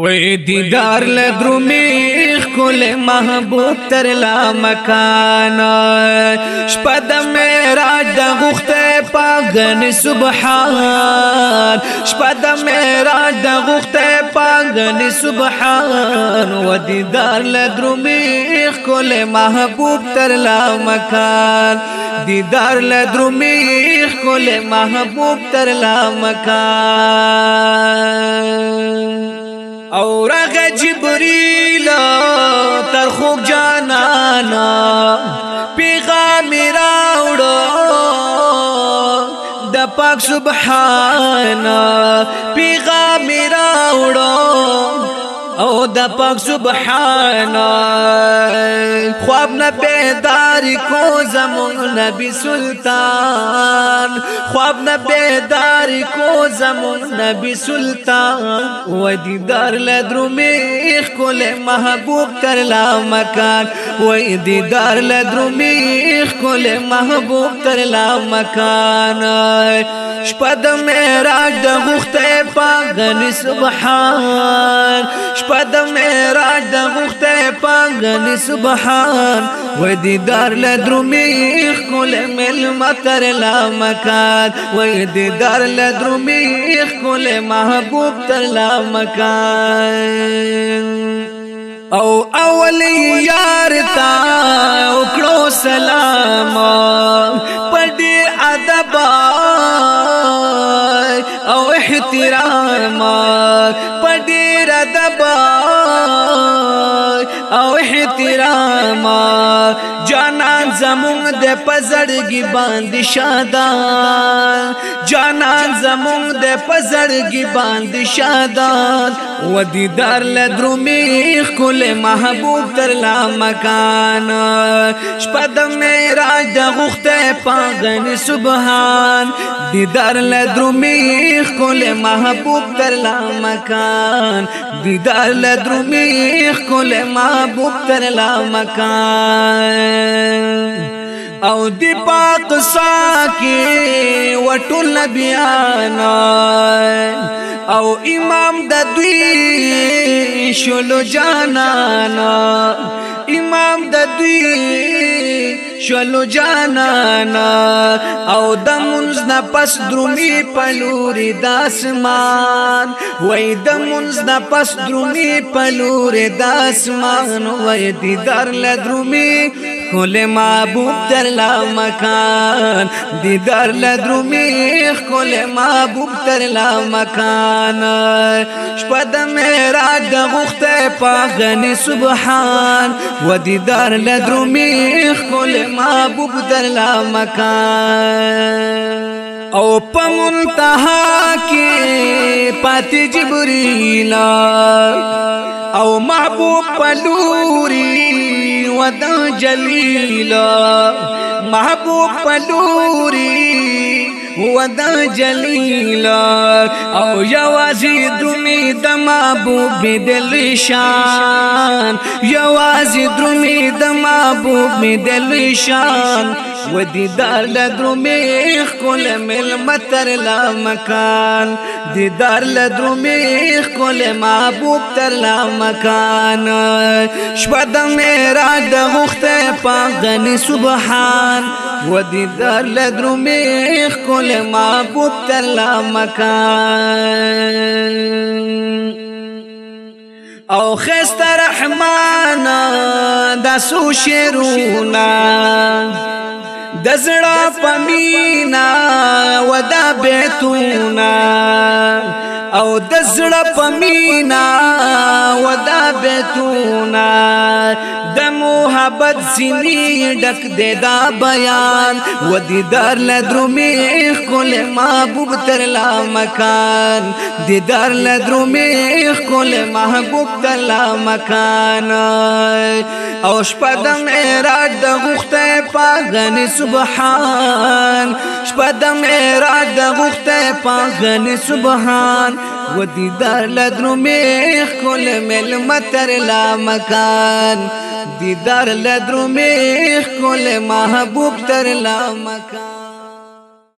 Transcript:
وې دیدار له درومې خل محبوب تر لا مکان شپه د معراج د غخته پاغن سبحان شپه د معراج د غخته پاغن سبحان و دیدار له درومې خل محبوب تر لا مکان دیدار له درومې خل محبوب تر لا مکان جبريل تر خوب جانانا پیغام راوړو د پاک سبحان پیغام راوړو او د پاک سبحان خواب نه بیدار کو زمون نبی سلطان خواب نه بیدار کو زمون نبی سلطان و دیدار لدرومی خل محبوب تر لا مکان و دیدار لدرومی خل محبوب تر لا مکان شپد معراج د غخته پاک غنی سبحان شپه د معراج د مخته پاک نسبحان و دیدار له درومي خل مل متر لا مکان و دیدار له درومي خل محبوب تر لا مکان او اول یار تا وکړو سلام پډي ادب او احترام پډي ادب او احترام جانا زمون د پزړګي باندې شادا جانان زمون د پزړګي باندې شادا و دیدار لدرومي خل محبوب تر لا مکان شپد میراج د غخته پاغن سبحان دیدار لدرومي خل محبوب تر لا مکان دیدار لدرومي خل محبوب تر لا مکان او دی پاک ساکی وټول بیان او امام د دوی شلو جانانا امام د دوی شلو جانانا او د منز نه پس درومي پلوري د اسمان وای د منز نه پس درومي پلوري د اسمان وای دی در ل درومي خل معبود در لا مکان دیدار لدرومی خل معبود در لا مکان شپد میرا د غخت پاغنی سبحان و دیدار لدرومی خل معبود در لا مکان او په منتها کې پات جبريل او محبوب پلوري ودا جلیلا محبوب پلوری ودا جلیل او یوازی درمی د محبوب دل شان یوازی درمی د محبوب دل شان ودی دار لدرمی خل مل متر لا مکان دیدار لدرمی خل محبوب تر لا مکان شپه د میرا د غخته پاغنی سبحان ودی دار لدرمی خل ټول معبود تلا مکان او خست رحمان د سو شیرونا د زړه پمینا ودا بیتونا او د زړه پمینا ودا بیتونا د محبت سینې ډک دې دا بیان و دې دار له درومې خل محبوب تر لا مکان دې دار له درومې خل محبوب تر لا مکان او شپدم اراده غوخته غني سبحان شپه د معراج د غوخته پاک غني سبحان و دیدار لدرو می خل مل متر لا مکان دیدار لدرو می خل محبوب تر لا مکان